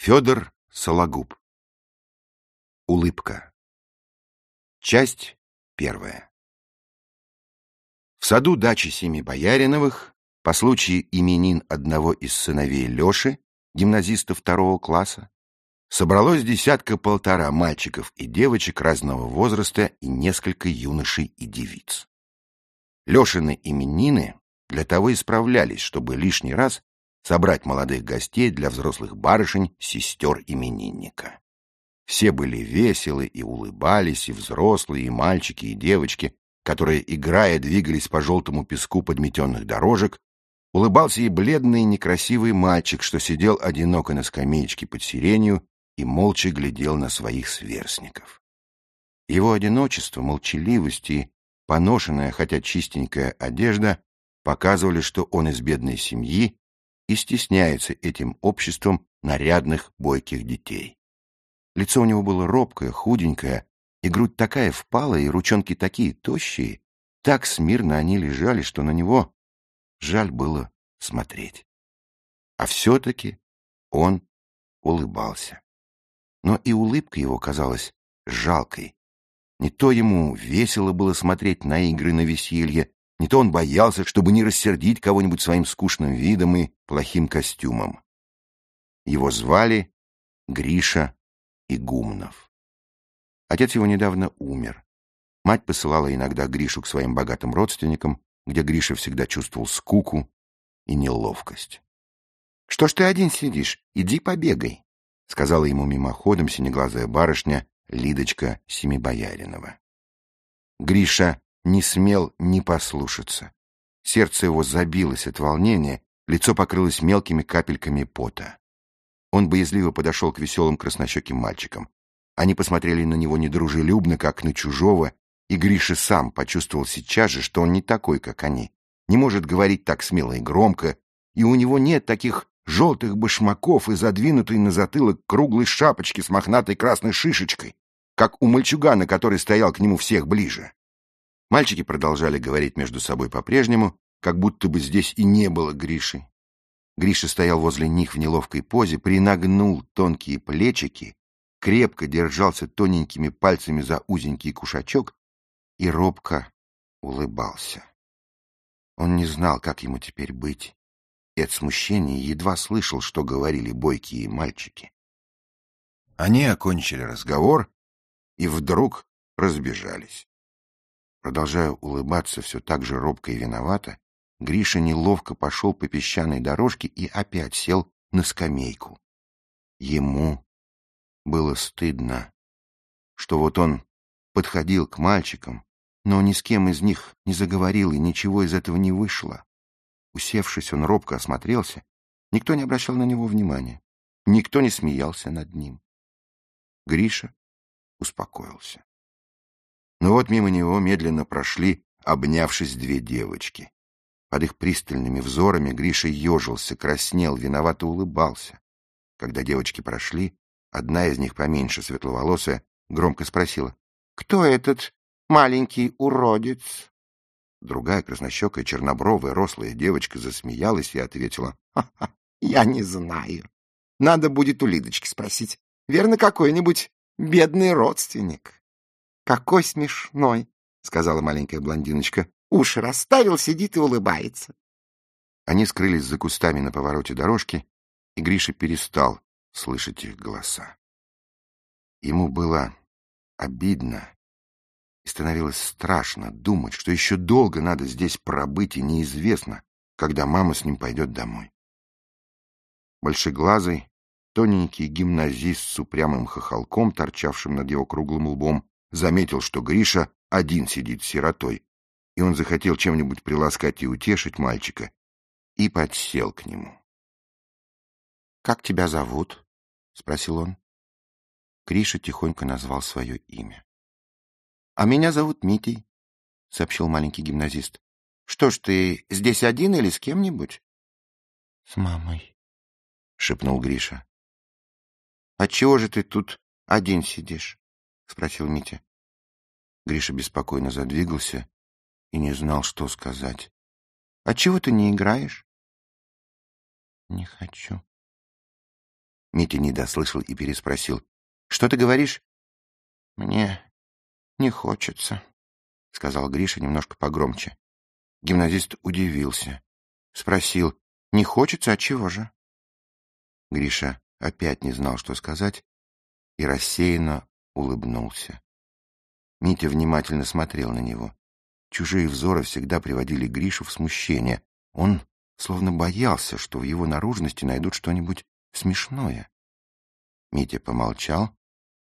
Федор Сологуб. Улыбка. Часть первая. В саду дачи семи Бояриновых по случаю именин одного из сыновей Леши, гимназиста второго класса, собралось десятка-полтора мальчиков и девочек разного возраста и несколько юношей и девиц. Лешины именины для того исправлялись, чтобы лишний раз собрать молодых гостей для взрослых барышень, сестер именинника. Все были веселы и улыбались, и взрослые, и мальчики, и девочки, которые, играя, двигались по желтому песку подметенных дорожек, улыбался и бледный некрасивый мальчик, что сидел одиноко на скамеечке под сиренью и молча глядел на своих сверстников. Его одиночество, молчаливость и поношенная, хотя чистенькая одежда показывали, что он из бедной семьи и стесняется этим обществом нарядных бойких детей. Лицо у него было робкое, худенькое, и грудь такая впалая, и ручонки такие тощие, так смирно они лежали, что на него жаль было смотреть. А все-таки он улыбался. Но и улыбка его казалась жалкой. Не то ему весело было смотреть на игры на веселье, не то он боялся, чтобы не рассердить кого-нибудь своим скучным видом и плохим костюмом. Его звали Гриша Игумнов. Отец его недавно умер. Мать посылала иногда Гришу к своим богатым родственникам, где Гриша всегда чувствовал скуку и неловкость. — Что ж ты один сидишь? Иди побегай, — сказала ему мимоходом синеглазая барышня Лидочка Семибояринова. Гриша не смел не послушаться. Сердце его забилось от волнения, лицо покрылось мелкими капельками пота. Он боязливо подошел к веселым краснощеким мальчикам. Они посмотрели на него недружелюбно, как на чужого, и Гриша сам почувствовал сейчас же, что он не такой, как они, не может говорить так смело и громко, и у него нет таких желтых башмаков и задвинутой на затылок круглой шапочки с мохнатой красной шишечкой, как у мальчугана, который стоял к нему всех ближе. Мальчики продолжали говорить между собой по-прежнему, как будто бы здесь и не было Гриши. Гриша стоял возле них в неловкой позе, принагнул тонкие плечики, крепко держался тоненькими пальцами за узенький кушачок и робко улыбался. Он не знал, как ему теперь быть, и от смущения едва слышал, что говорили бойкие мальчики. Они окончили разговор и вдруг разбежались. Продолжая улыбаться все так же робко и виновато, Гриша неловко пошел по песчаной дорожке и опять сел на скамейку. Ему было стыдно, что вот он подходил к мальчикам, но ни с кем из них не заговорил, и ничего из этого не вышло. Усевшись, он робко осмотрелся. Никто не обращал на него внимания. Никто не смеялся над ним. Гриша успокоился. Но вот мимо него медленно прошли, обнявшись две девочки. Под их пристальными взорами Гриша ежился, краснел, виновато улыбался. Когда девочки прошли, одна из них, поменьше светловолосая, громко спросила, «Кто этот маленький уродец?» Другая краснощекая, чернобровая, рослая девочка засмеялась и ответила, «Ха -ха, «Я не знаю. Надо будет у Лидочки спросить. Верно, какой-нибудь бедный родственник». «Какой смешной!» — сказала маленькая блондиночка. «Уши расставил, сидит и улыбается». Они скрылись за кустами на повороте дорожки, и Гриша перестал слышать их голоса. Ему было обидно и становилось страшно думать, что еще долго надо здесь пробыть, и неизвестно, когда мама с ним пойдет домой. Большеглазый, тоненький гимназист с упрямым хохолком, торчавшим над его круглым лбом, заметил, что Гриша один сидит сиротой, и он захотел чем-нибудь приласкать и утешить мальчика, и подсел к нему. — Как тебя зовут? — спросил он. Гриша тихонько назвал свое имя. — А меня зовут Митей, — сообщил маленький гимназист. — Что ж, ты здесь один или с кем-нибудь? — С мамой, — шепнул Гриша. — Отчего же ты тут один сидишь? — спросил Митя. Гриша беспокойно задвигался и не знал, что сказать. — А чего ты не играешь? — Не хочу. Митя не дослышал и переспросил. «Что ты говоришь?» «Мне не хочется», — сказал Гриша немножко погромче. Гимназист удивился. Спросил, «Не хочется, от чего же?» Гриша опять не знал, что сказать, и рассеянно улыбнулся. Митя внимательно смотрел на него. Чужие взоры всегда приводили Гришу в смущение. Он словно боялся, что в его наружности найдут что-нибудь смешное. Митя помолчал,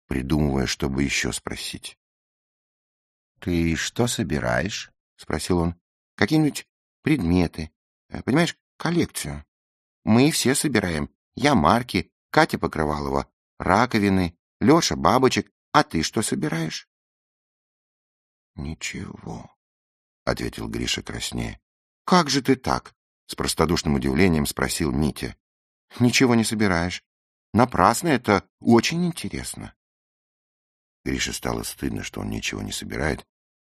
придумывая, чтобы еще спросить. — Ты что собираешь? — спросил он. — Какие-нибудь предметы. Э, понимаешь, коллекцию. Мы все собираем. Я марки, Катя Покрывалова, раковины, Леша бабочек. А ты что собираешь? — Ничего, — ответил Гриша краснее. — Как же ты так? — с простодушным удивлением спросил Митя. — Ничего не собираешь. Напрасно это очень интересно. Грише стало стыдно, что он ничего не собирает,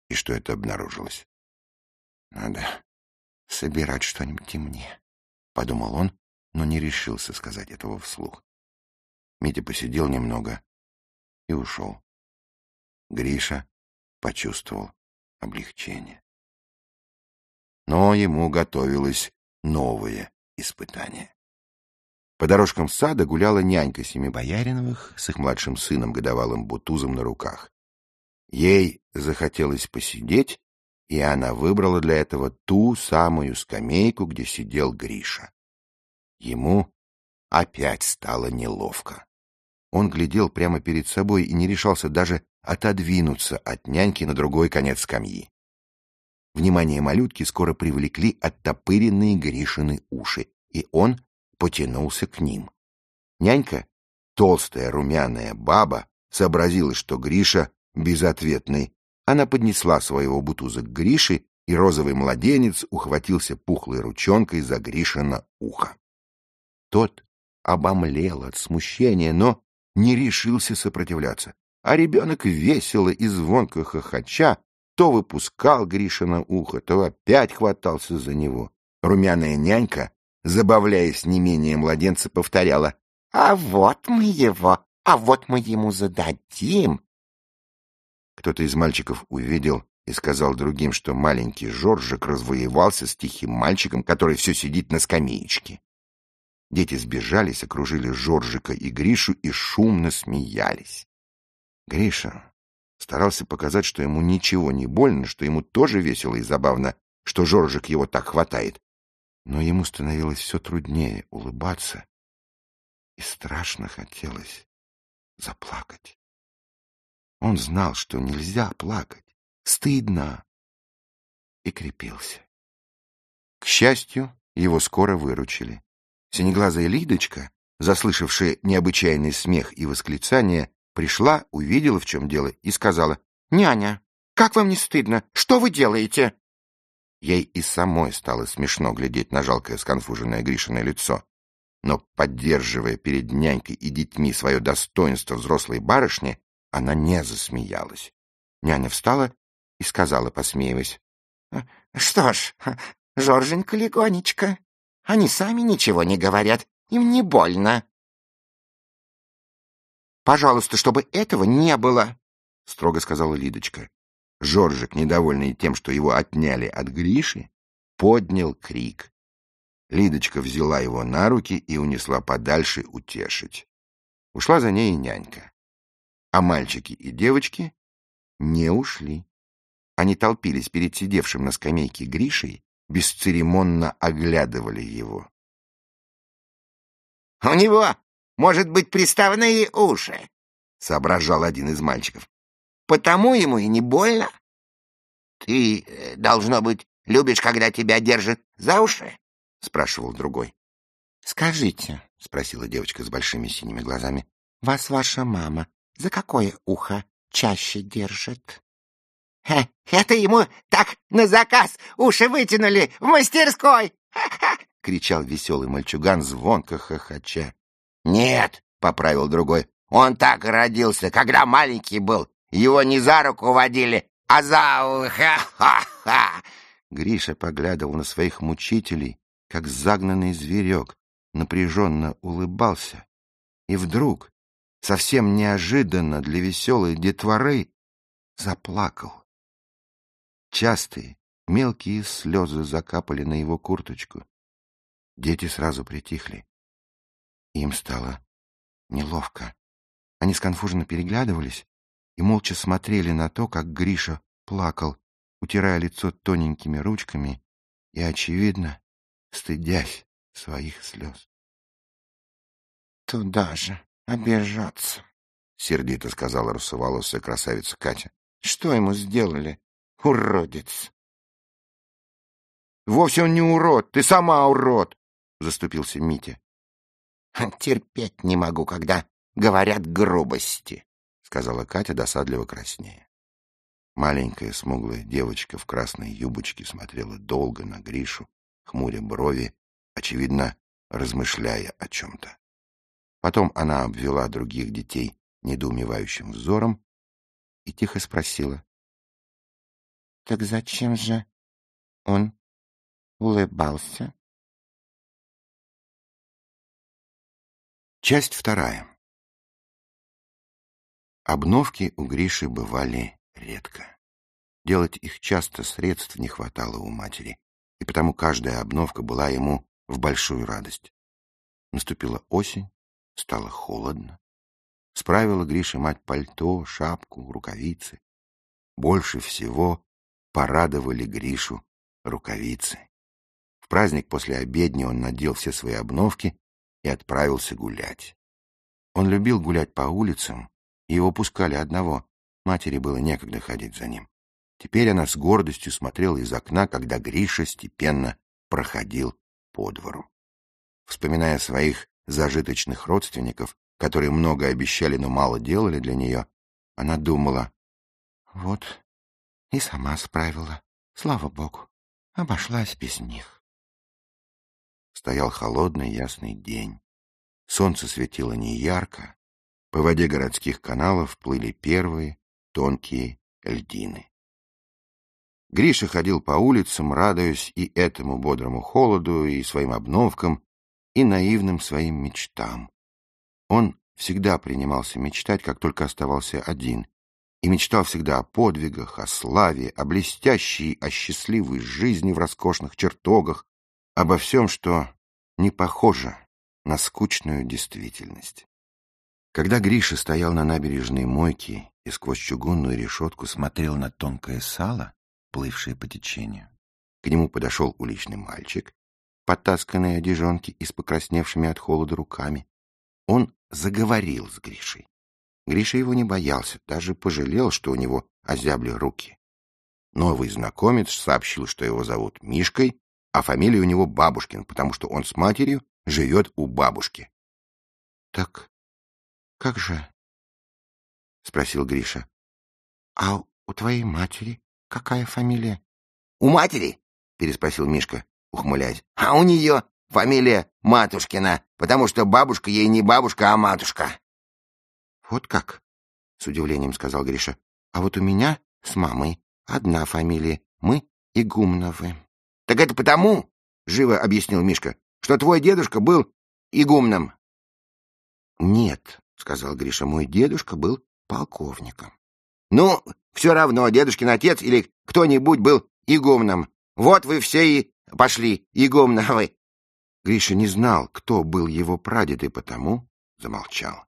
и что это обнаружилось. «Надо собирать что-нибудь и мне», — подумал он, но не решился сказать этого вслух. Митя посидел немного и ушел. Гриша почувствовал облегчение. Но ему готовилось новое испытание. По дорожкам сада гуляла нянька семи Бояриновых с их младшим сыном годовалым Бутузом на руках. Ей захотелось посидеть, и она выбрала для этого ту самую скамейку, где сидел Гриша. Ему опять стало неловко. Он глядел прямо перед собой и не решался даже отодвинуться от няньки на другой конец скамьи. Внимание малютки скоро привлекли оттопыренные Гришины уши, и он потянулся к ним. Нянька, толстая румяная баба, сообразила, что Гриша безответный. Она поднесла своего бутуза к Грише, и розовый младенец ухватился пухлой ручонкой за Гришина ухо. Тот обомлел от смущения, но не решился сопротивляться, а ребенок весело и звонко хохоча то выпускал Гришина ухо, то опять хватался за него. Румяная нянька забавляясь не менее младенца, повторяла «А вот мы его, а вот мы ему зададим». Кто-то из мальчиков увидел и сказал другим, что маленький Жоржик развоевался с тихим мальчиком, который все сидит на скамеечке. Дети сбежались, окружили Жоржика и Гришу и шумно смеялись. Гриша старался показать, что ему ничего не больно, что ему тоже весело и забавно, что Жоржик его так хватает но ему становилось все труднее улыбаться, и страшно хотелось заплакать. Он знал, что нельзя плакать, стыдно, и крепился. К счастью, его скоро выручили. Синеглазая Лидочка, заслышавшая необычайный смех и восклицание, пришла, увидела, в чем дело, и сказала, «Няня, как вам не стыдно? Что вы делаете?» Ей и самой стало смешно глядеть на жалкое сконфуженное Гришиное лицо. Но, поддерживая перед нянькой и детьми свое достоинство взрослой барышни, она не засмеялась. Няня встала и сказала, посмеиваясь, «Что ж, Жорженька легонечко, они сами ничего не говорят, им не больно». «Пожалуйста, чтобы этого не было», — строго сказала Лидочка. Жоржик, недовольный тем, что его отняли от Гриши, поднял крик. Лидочка взяла его на руки и унесла подальше утешить. Ушла за ней и нянька. А мальчики и девочки не ушли. Они толпились перед сидевшим на скамейке Гришей, бесцеремонно оглядывали его. — У него, может быть, приставные уши, — соображал один из мальчиков потому ему и не больно. — Ты, э, должно быть, любишь, когда тебя держат за уши? — спрашивал другой. — Скажите, — спросила девочка с большими синими глазами, — вас ваша мама за какое ухо чаще держит? — Это ему так на заказ уши вытянули в мастерской! — кричал веселый мальчуган, звонко хохоча. — Нет, — поправил другой, — он так родился, когда маленький был, его не за руку водили, а за ухо. Ха-ха-ха!» Гриша поглядывал на своих мучителей, как загнанный зверек, напряженно улыбался И вдруг, совсем неожиданно для веселой детворы, заплакал. Частые, мелкие слезы закапали на его курточку. Дети сразу притихли. Им стало неловко. Они сконфуженно переглядывались и молча смотрели на то, как Гриша плакал, утирая лицо тоненькими ручками и, очевидно, стыдясь своих слез. — Туда же обижаться, — сердито сказала русоволосая красавица Катя. — Что ему сделали, уродец? — Вовсе он не урод, ты сама урод, — заступился Митя. — Терпеть не могу, когда говорят грубости, — сказала Катя досадливо краснее. Маленькая смуглая девочка в красной юбочке смотрела долго на Гришу, хмуря брови, очевидно, размышляя о чем-то. Потом она обвела других детей недоумевающим взором и тихо спросила. — Так зачем же он улыбался? Часть вторая. Обновки у Гриши бывали редко. Делать их часто средств не хватало у матери, и потому каждая обновка была ему в большую радость. Наступила осень, стало холодно. Справила Гриша мать пальто, шапку, рукавицы. Больше всего порадовали Гришу рукавицы. В праздник после обедни он надел все свои обновки и отправился гулять. Он любил гулять по улицам, и его пускали одного. Матери было некогда ходить за ним. Теперь она с гордостью смотрела из окна, когда Гриша степенно проходил по двору. Вспоминая своих зажиточных родственников, которые много обещали, но мало делали для нее, она думала, вот и сама справила, слава богу, обошлась без них. Стоял холодный ясный день. Солнце светило неярко, по воде городских каналов плыли первые тонкие льдины. Гриша ходил по улицам, радуясь и этому бодрому холоду, и своим обновкам, и наивным своим мечтам. Он всегда принимался мечтать, как только оставался один, и мечтал всегда о подвигах, о славе, о блестящей, о счастливой жизни в роскошных чертогах, обо всем, что не похоже на скучную действительность. Когда Гриша стоял на набережной мойки и сквозь чугунную решетку смотрел на тонкое сало, плывшее по течению, к нему подошел уличный мальчик, потасканный одежонки и с покрасневшими от холода руками. Он заговорил с Гришей. Гриша его не боялся, даже пожалел, что у него озябли руки. Новый знакомец сообщил, что его зовут Мишкой, а фамилия у него Бабушкин, потому что он с матерью живет у бабушки. — Так как же? — спросил Гриша. — А у твоей матери какая фамилия? — У матери? — переспросил Мишка, ухмыляясь. — А у нее фамилия Матушкина, потому что бабушка ей не бабушка, а матушка. — Вот как? — с удивлением сказал Гриша. — А вот у меня с мамой одна фамилия. Мы Игумновы. — Так это потому, — живо объяснил Мишка, — что твой дедушка был игумном. — Нет, — сказал Гриша, — мой дедушка был полковником. — Ну, все равно, дедушкин отец или кто-нибудь был игумном. Вот вы все и пошли, игумновы. Гриша не знал, кто был его прадед, и потому замолчал.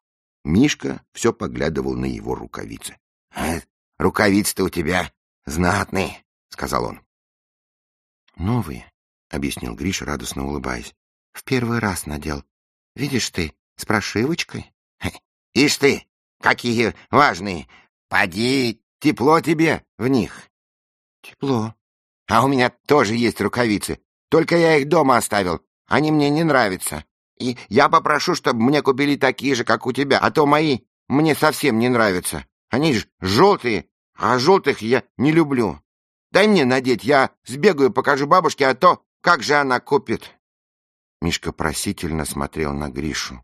Мишка все поглядывал на его рукавицы. «Э, — Рукавицы-то у тебя знатные, — сказал он. — Новые, — объяснил Гриша, радостно улыбаясь. — В первый раз надел. Видишь ты, с прошивочкой. — Ишь ты, какие важные! Поди, тепло тебе в них. — Тепло. — А у меня тоже есть рукавицы, только я их дома оставил. Они мне не нравятся. И я попрошу, чтобы мне купили такие же, как у тебя, а то мои мне совсем не нравятся. Они же желтые, а желтых я не люблю. Дай мне надеть, я сбегаю, покажу бабушке, а то как же она купит?» Мишка просительно смотрел на Гришу,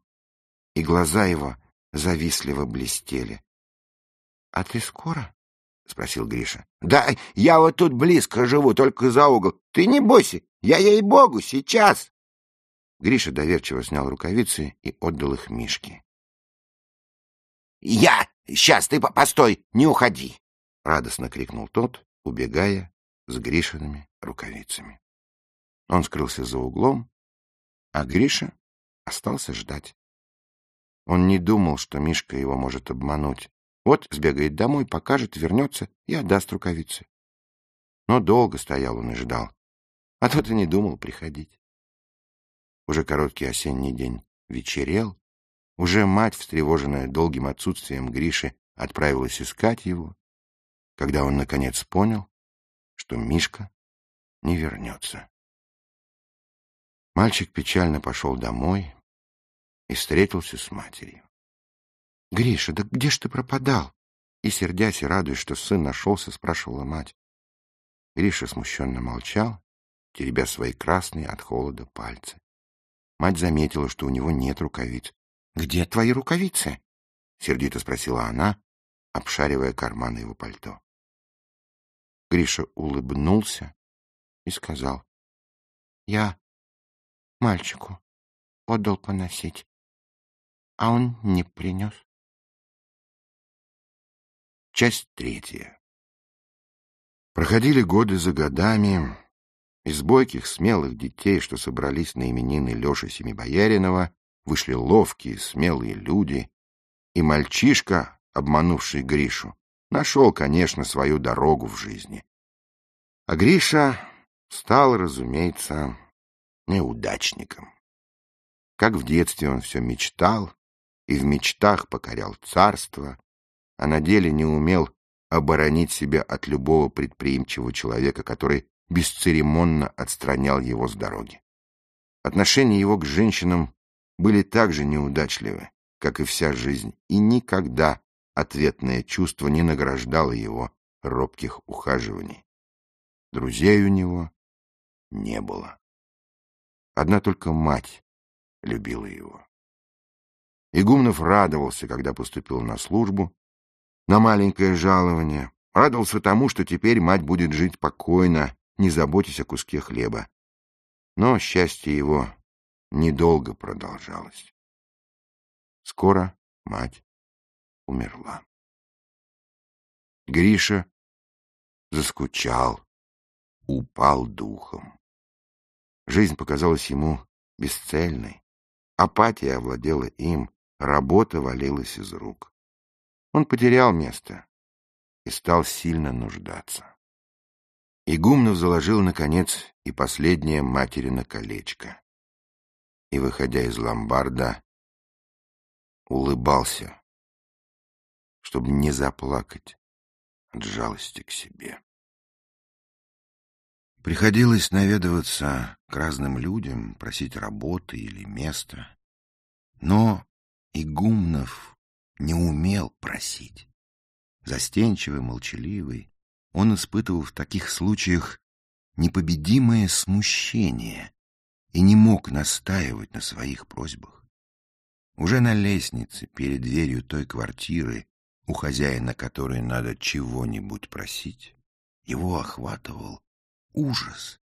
и глаза его завистливо блестели. — А ты скоро? — спросил Гриша. — Да, я вот тут близко живу, только за угол. Ты не бойся, я ей-богу, сейчас. Гриша доверчиво снял рукавицы и отдал их Мишке. Я! Сейчас, ты постой, не уходи!» — радостно крикнул тот, убегая с Гришиными рукавицами. Он скрылся за углом, а Гриша остался ждать. Он не думал, что Мишка его может обмануть. Вот сбегает домой, покажет, вернется и отдаст рукавицы. Но долго стоял он и ждал, а тот и не думал приходить. Уже короткий осенний день вечерел, уже мать, встревоженная долгим отсутствием Гриши, отправилась искать его, когда он наконец понял, что Мишка не вернется. Мальчик печально пошел домой и встретился с матерью. — Гриша, да где ж ты пропадал? И, сердясь и радуясь, что сын нашелся, спрашивала мать. Гриша смущенно молчал, теребя свои красные от холода пальцы. Мать заметила, что у него нет рукавиц. — Где твои рукавицы? — сердито спросила она, обшаривая карманы его пальто. Гриша улыбнулся и сказал. — Я мальчику отдал поносить, а он не принес. Часть третья. Проходили годы за годами. Из бойких, смелых детей, что собрались на именины Леши Семибояринова, вышли ловкие, смелые люди, и мальчишка, обманувший Гришу, нашел, конечно, свою дорогу в жизни. А Гриша стал, разумеется, неудачником. Как в детстве он все мечтал, и в мечтах покорял царство, а на деле не умел оборонить себя от любого предприимчивого человека, который бесцеремонно отстранял его с дороги. Отношения его к женщинам были так же неудачливы, как и вся жизнь, и никогда ответное чувство не награждало его робких ухаживаний. Друзей у него не было. Одна только мать любила его. Игумнов радовался, когда поступил на службу, на маленькое жалование. Радовался тому, что теперь мать будет жить покойно, не заботясь о куске хлеба. Но счастье его недолго продолжалось. Скоро мать умерла. Гриша заскучал, упал духом. Жизнь показалась ему бесцельной. Апатия овладела им, работа валилась из рук. Он потерял место и стал сильно нуждаться. Игумнов заложил, наконец, и последнее материно колечко. И, выходя из ломбарда, улыбался, чтобы не заплакать от жалости к себе. Приходилось наведываться к разным людям, просить работы или места. Но Игумнов не умел просить. Застенчивый, молчаливый, он испытывал в таких случаях непобедимое смущение и не мог настаивать на своих просьбах. Уже на лестнице, перед дверью той квартиры, у хозяина которой надо чего-нибудь просить, его охватывал ужас.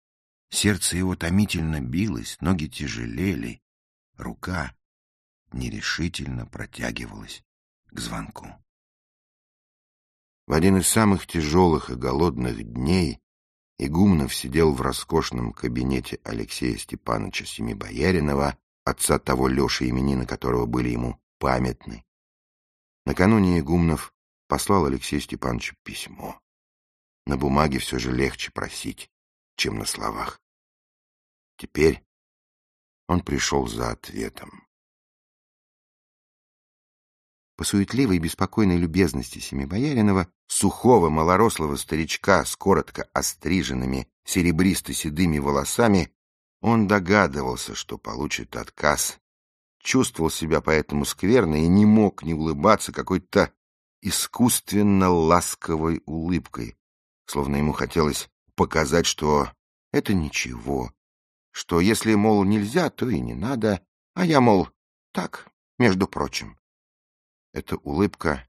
Сердце его томительно билось, ноги тяжелели, рука нерешительно протягивалась к звонку. В один из самых тяжелых и голодных дней Игумнов сидел в роскошном кабинете Алексея Степановича Семибояринова, отца того Леши, именины которого были ему памятны. Накануне Игумнов послал Алексею Степановичу письмо. На бумаге все же легче просить чем на словах. Теперь он пришел за ответом. По суетливой и беспокойной любезности Семибояринова, сухого малорослого старичка с коротко остриженными серебристо-седыми волосами, он догадывался, что получит отказ, чувствовал себя поэтому скверно и не мог не улыбаться какой-то искусственно ласковой улыбкой, словно ему хотелось показать, что это ничего, что если, мол, нельзя, то и не надо, а я, мол, так, между прочим. Эта улыбка,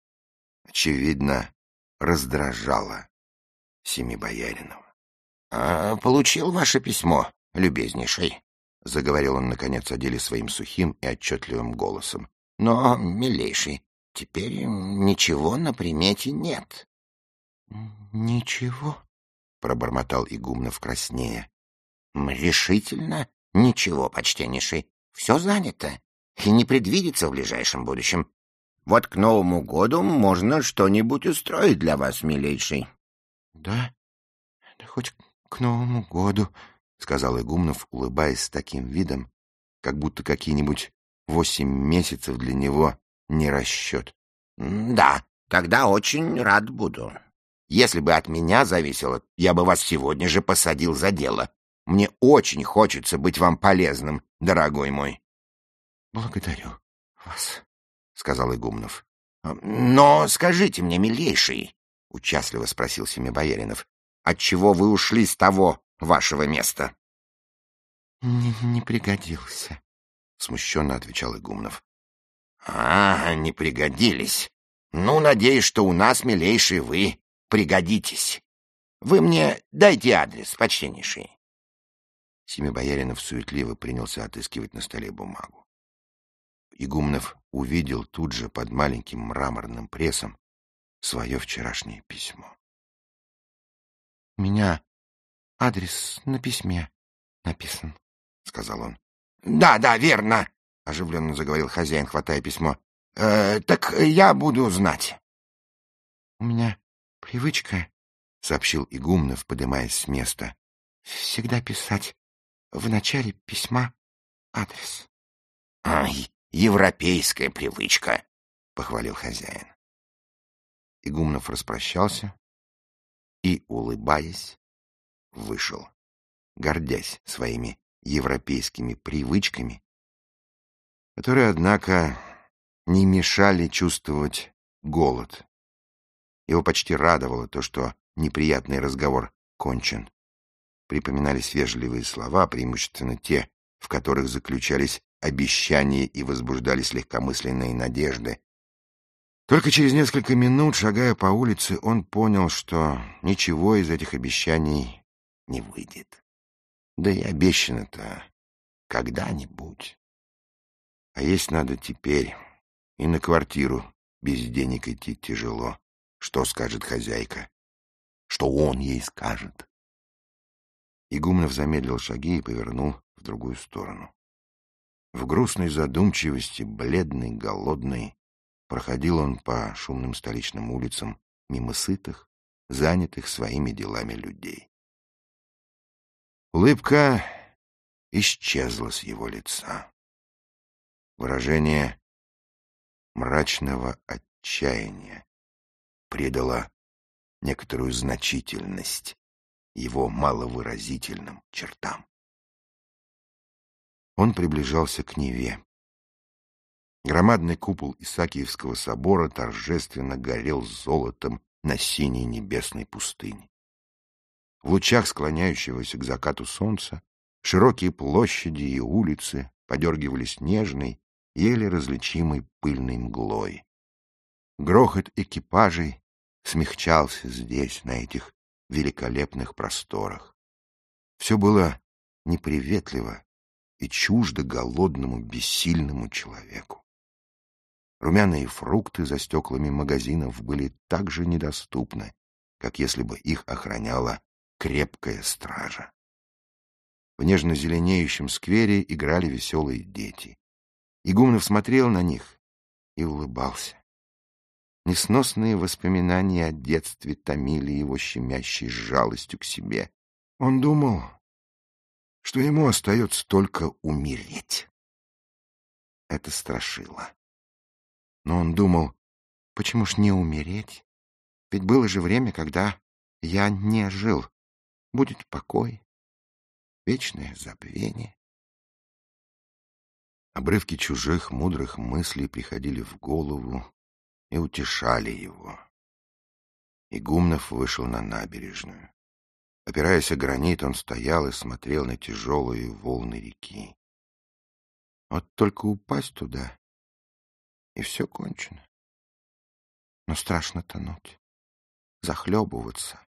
очевидно, раздражала Семибояринова. — А, получил ваше письмо, любезнейший, — заговорил он, наконец, о деле своим сухим и отчетливым голосом. — Но, милейший, теперь ничего на примете нет. — Ничего? — пробормотал Игумнов краснея. — Решительно ничего, почтеннейший. Все занято и не предвидится в ближайшем будущем. Вот к Новому году можно что-нибудь устроить для вас, милейший. — Да? Да хоть к Новому году, — сказал Игумнов, улыбаясь с таким видом, как будто какие-нибудь восемь месяцев для него не расчет. — Да, тогда очень рад буду. Если бы от меня зависело, я бы вас сегодня же посадил за дело. Мне очень хочется быть вам полезным, дорогой мой. — Благодарю вас, — сказал Игумнов. — Но скажите мне, милейший, — участливо спросил Семибояринов, — отчего вы ушли с того вашего места? — Не, не пригодился, — смущенно отвечал Игумнов. — А, не пригодились. Ну, надеюсь, что у нас, милейший, вы пригодитесь. Вы мне дайте адрес, почтеннейший. Семибояринов суетливо принялся отыскивать на столе бумагу. Игумнов увидел тут же под маленьким мраморным прессом свое вчерашнее письмо. — меня адрес на письме написан, — сказал он. — Да, да, верно, — оживленно заговорил хозяин, хватая письмо. «Э, — Так я буду знать. — У меня привычка, — сообщил Игумнов, поднимаясь с места, — всегда писать в начале письма адрес. — Ай, европейская привычка, — похвалил хозяин. Игумнов распрощался и, улыбаясь, вышел, гордясь своими европейскими привычками, которые, однако, не мешали чувствовать голод. Его почти радовало то, что неприятный разговор кончен. Припоминались вежливые слова, преимущественно те, в которых заключались обещания и возбуждались легкомысленные надежды. Только через несколько минут, шагая по улице, он понял, что ничего из этих обещаний не выйдет. Да и обещано-то когда-нибудь. А есть надо теперь. И на квартиру без денег идти тяжело. Что скажет хозяйка? Что он ей скажет? Игумнов замедлил шаги и повернул в другую сторону. В грустной задумчивости, бледный, голодный, проходил он по шумным столичным улицам мимо сытых, занятых своими делами людей. Улыбка исчезла с его лица. Выражение мрачного отчаяния придало некоторую значительность его маловыразительным чертам. Он приближался к Неве. Громадный купол Исаакиевского собора торжественно горел золотом на синей небесной пустыне. В лучах склоняющегося к закату солнца широкие площади и улицы подергивались нежной, еле различимой пыльной мглой. Грохот экипажей смягчался здесь, на этих великолепных просторах. Все было неприветливо и чуждо голодному, бессильному человеку. Румяные фрукты за стеклами магазинов были так же недоступны, как если бы их охраняла крепкая стража. В нежно-зеленеющем сквере играли веселые дети. Игумнов смотрел на них и улыбался. Несносные воспоминания о детстве томили его щемящей жалостью к себе. Он думал, что ему остается только умереть. Это страшило. Но он думал, почему ж не умереть? Ведь было же время, когда я не жил. Будет покой, вечное забвение. Обрывки чужих мудрых мыслей приходили в голову, и утешали его. Игумнов вышел на набережную. Опираясь о гранит, он стоял и смотрел на тяжелые волны реки. Вот только упасть туда, и все кончено. Но страшно тонуть, захлебываться,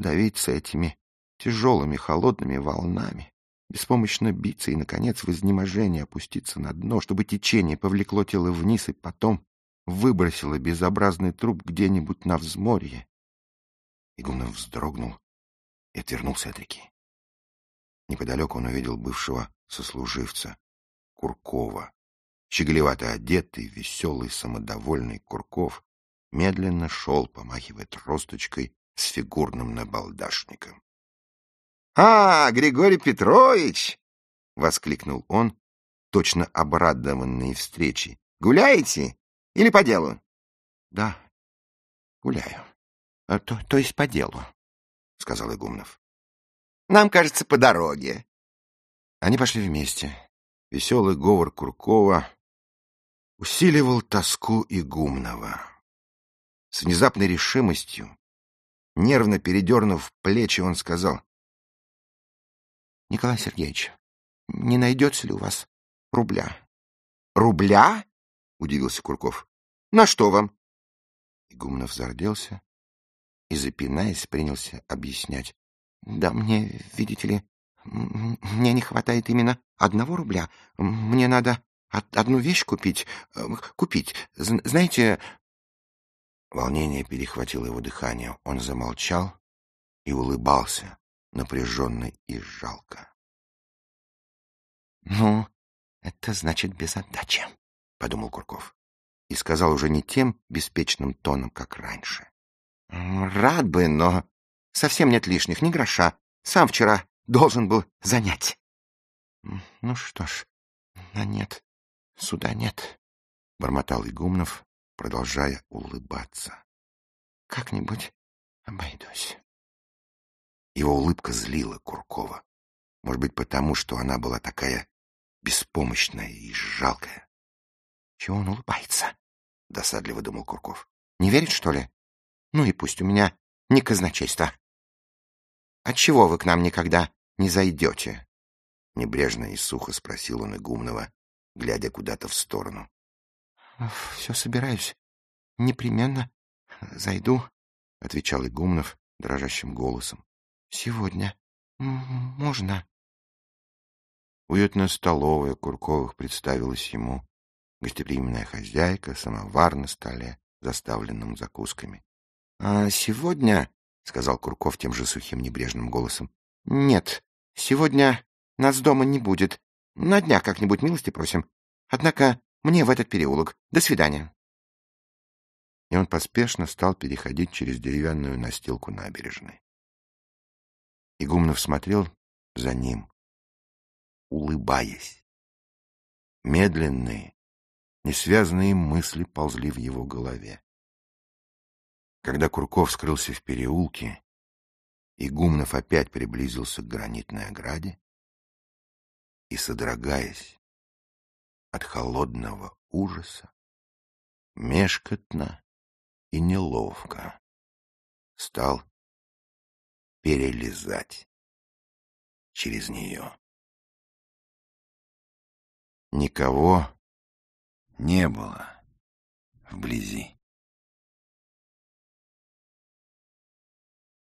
давиться этими тяжелыми холодными волнами, беспомощно биться и, наконец, в изнеможении опуститься на дно, чтобы течение повлекло тело вниз и потом выбросила безобразный труп где-нибудь на взморье. Игумнов вздрогнул и отвернулся от реки. Неподалеку он увидел бывшего сослуживца, Куркова. Щеголевато одетый, веселый, самодовольный Курков медленно шел, помахивая тросточкой с фигурным набалдашником. — А, Григорий Петрович! — воскликнул он, точно обрадованный встречей. — Гуляете или по делу? — Да, гуляю. А то, то есть по делу, — сказал Игумнов. — Нам кажется, по дороге. Они пошли вместе. Веселый говор Куркова усиливал тоску Игумнова. С внезапной решимостью, нервно передернув плечи, он сказал. — Николай Сергеевич, не найдется ли у вас рубля? — Рубля? — удивился Курков. — На что вам? Игумнов зарделся и, запинаясь, принялся объяснять. — Да мне, видите ли, мне не хватает именно одного рубля. Мне надо одну вещь купить. Э, купить. Знаете... Волнение перехватило его дыхание. Он замолчал и улыбался, напряженно и жалко. — Ну, это значит без отдачи, — подумал Курков. И сказал уже не тем беспечным тоном, как раньше. — Рад бы, но совсем нет лишних, ни гроша. Сам вчера должен был занять. — Ну что ж, а нет, суда нет, — бормотал Игумнов, продолжая улыбаться. — Как-нибудь обойдусь. Его улыбка злила Куркова. Может быть, потому, что она была такая беспомощная и жалкая. — Чего он улыбается? — досадливо думал Курков. — Не верит, что ли? Ну и пусть у меня не казначейство. — Отчего вы к нам никогда не зайдете? — небрежно и сухо спросил он Игумнова, глядя куда-то в сторону. — Все собираюсь. Непременно зайду, — отвечал Игумнов дрожащим голосом. — Сегодня можно? Уютная столовая Курковых представилась ему. Гостеприимная хозяйка, самовар на столе, заставленном закусками. — А сегодня, — сказал Курков тем же сухим небрежным голосом, — нет, сегодня нас дома не будет. На днях как-нибудь милости просим. Однако мне в этот переулок. До свидания. И он поспешно стал переходить через деревянную настилку набережной. Игумнов смотрел за ним, улыбаясь. Медленные, несвязанные мысли ползли в его голове. Когда Курков скрылся в переулке, Игумнов опять приблизился к гранитной ограде и, содрогаясь от холодного ужаса, мешкотно и неловко стал перелезать через нее. Никого не было вблизи.